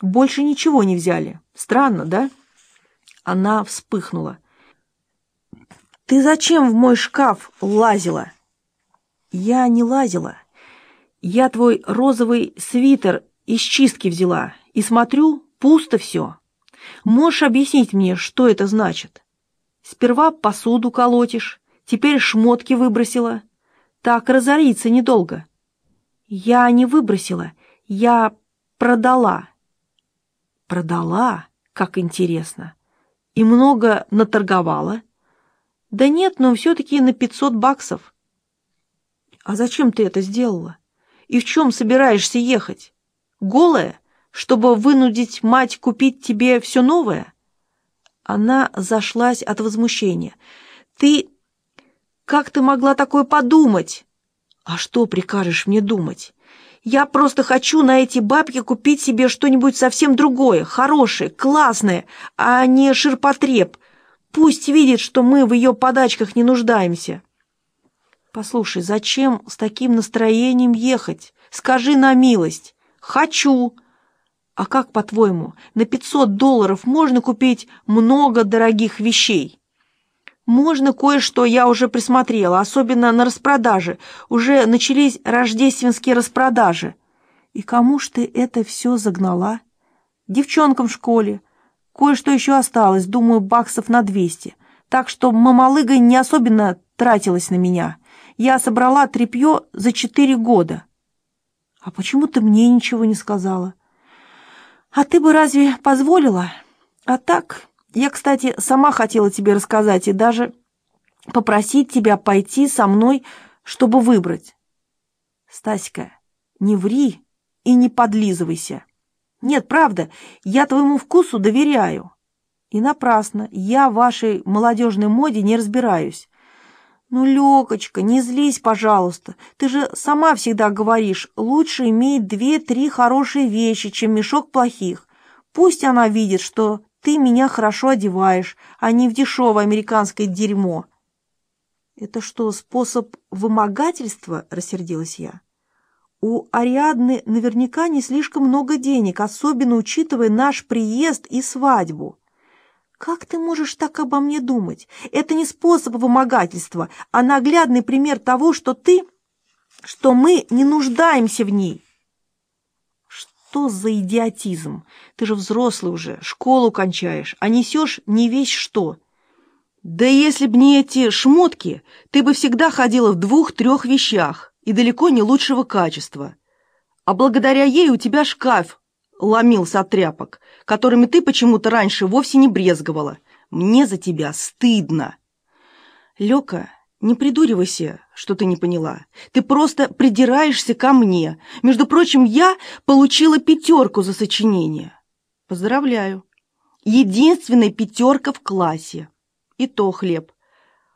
Больше ничего не взяли. Странно, да?» Она вспыхнула. «Ты зачем в мой шкаф лазила?» «Я не лазила. Я твой розовый свитер из чистки взяла и смотрю, пусто все. Можешь объяснить мне, что это значит? Сперва посуду колотишь, теперь шмотки выбросила. Так разориться недолго». «Я не выбросила, я продала». «Продала? Как интересно. И много наторговала?» «Да нет, но все-таки на пятьсот баксов». «А зачем ты это сделала? И в чем собираешься ехать? Голая, чтобы вынудить мать купить тебе все новое?» Она зашлась от возмущения. «Ты... Как ты могла такое подумать?» «А что прикажешь мне думать? Я просто хочу на эти бабки купить себе что-нибудь совсем другое, хорошее, классное, а не ширпотреб. Пусть видит, что мы в ее подачках не нуждаемся». «Послушай, зачем с таким настроением ехать? Скажи на милость. Хочу!» «А как, по-твоему, на 500 долларов можно купить много дорогих вещей?» Можно кое-что я уже присмотрела, особенно на распродаже. Уже начались рождественские распродажи. И кому ж ты это все загнала? Девчонкам в школе. Кое-что еще осталось, думаю, баксов на двести. Так что мамалыга не особенно тратилась на меня. Я собрала тряпье за четыре года. А почему ты мне ничего не сказала? А ты бы разве позволила? А так, я, кстати, сама хотела тебе рассказать и даже попросить тебя пойти со мной, чтобы выбрать. Стаська, не ври и не подлизывайся. Нет, правда, я твоему вкусу доверяю. И напрасно, я в вашей молодежной моде не разбираюсь. Ну, Лёкочка, не злись, пожалуйста. Ты же сама всегда говоришь, лучше иметь две-три хорошие вещи, чем мешок плохих. Пусть она видит, что ты меня хорошо одеваешь, а не в дешевое американское дерьмо». «Это что, способ вымогательства?» — рассердилась я. «У Ариадны наверняка не слишком много денег, особенно учитывая наш приезд и свадьбу». «Как ты можешь так обо мне думать? Это не способ вымогательства, а наглядный пример того, что ты... что мы не нуждаемся в ней». Что за идиотизм? Ты же взрослый уже, школу кончаешь, а несешь не весь что. Да если б не эти шмотки, ты бы всегда ходила в двух-трех вещах и далеко не лучшего качества. А благодаря ей у тебя шкаф ломился от тряпок, которыми ты почему-то раньше вовсе не брезговала. Мне за тебя стыдно. Лёка, не придуривайся, что ты не поняла. Ты просто придираешься ко мне. Между прочим, я получила пятерку за сочинение. Поздравляю. Единственная пятерка в классе. И то хлеб.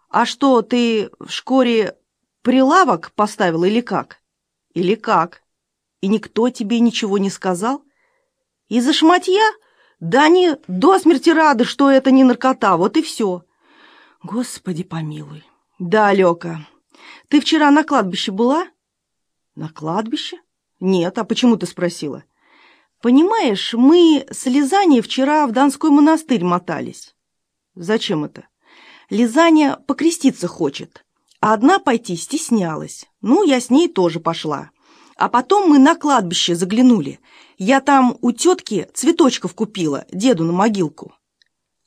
А что, ты в школе прилавок поставил или как? Или как? И никто тебе ничего не сказал? Из-за шматья? Да они до смерти рады, что это не наркота, вот и все. Господи помилуй. «Да, Лёка. Ты вчера на кладбище была?» «На кладбище? Нет, а почему ты спросила?» «Понимаешь, мы с Лизаней вчера в Донской монастырь мотались». «Зачем это?» «Лизаня покреститься хочет, а одна пойти стеснялась. Ну, я с ней тоже пошла. А потом мы на кладбище заглянули. Я там у тетки цветочков купила, деду на могилку.